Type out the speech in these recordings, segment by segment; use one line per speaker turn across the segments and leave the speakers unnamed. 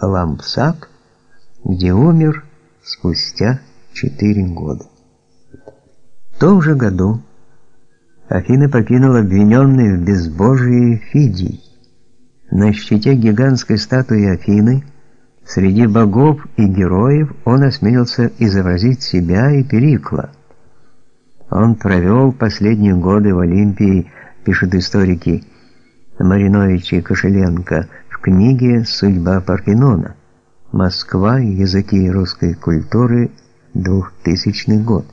Лампсак, где умер спустя четыре года. В том же году Афины покинул обвиненный в безбожии Фидий. На щите гигантской статуи Афины среди богов и героев он осмелился изобразить себя и Перикла. Он провел последние годы в Олимпии, пишут историки Маринович и Кошеленко в книге «Судьба Парфенона. Москва. Языки русской культуры. 2000 год»,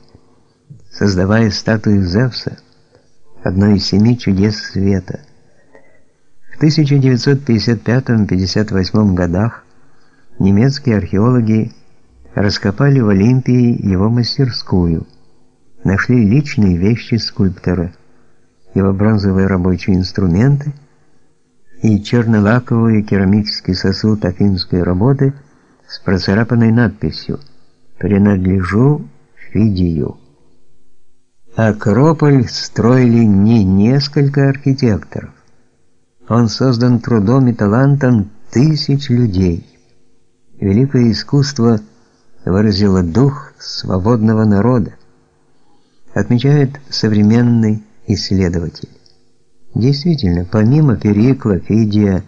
создавая статую Зевса, одной из семи чудес света. В 1955-58 годах немецкие археологи раскопали в Олимпии его мастерскую, нашли личные вещи скульптора, его бронзовые рабочие инструменты и чернолаковый керамический сосуд афинской работы с процарапанной надписью «Принадлежу Фидию». Акрополь строили не несколько архитекторов. Он создан трудом и талантом тысяч людей. Великое искусство выразило дух свободного народа, отмечает современный исследователь. Действительно, помимо Перикла, Фидия,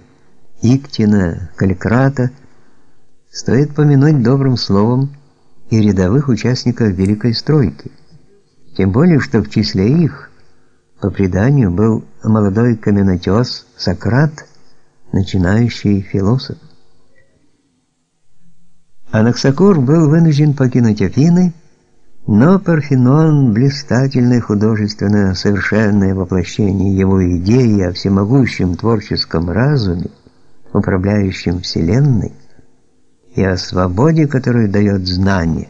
Иктина, Каликрата, стоит помянуть добрым словом и рядовых участников Великой Стройки. Тем более, что в числе их по преданию был молодой каменотес Сократ, начинающий философ. Анаксакур был вынужден покинуть Афины, но Парфенон блистательное художественное совершенное воплощение его идеи о всемогущем творческом разуме, управляющем вселенной, и о свободе, которую дает знание,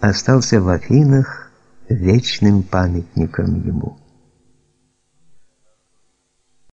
остался в Афинах вечным памятником ему.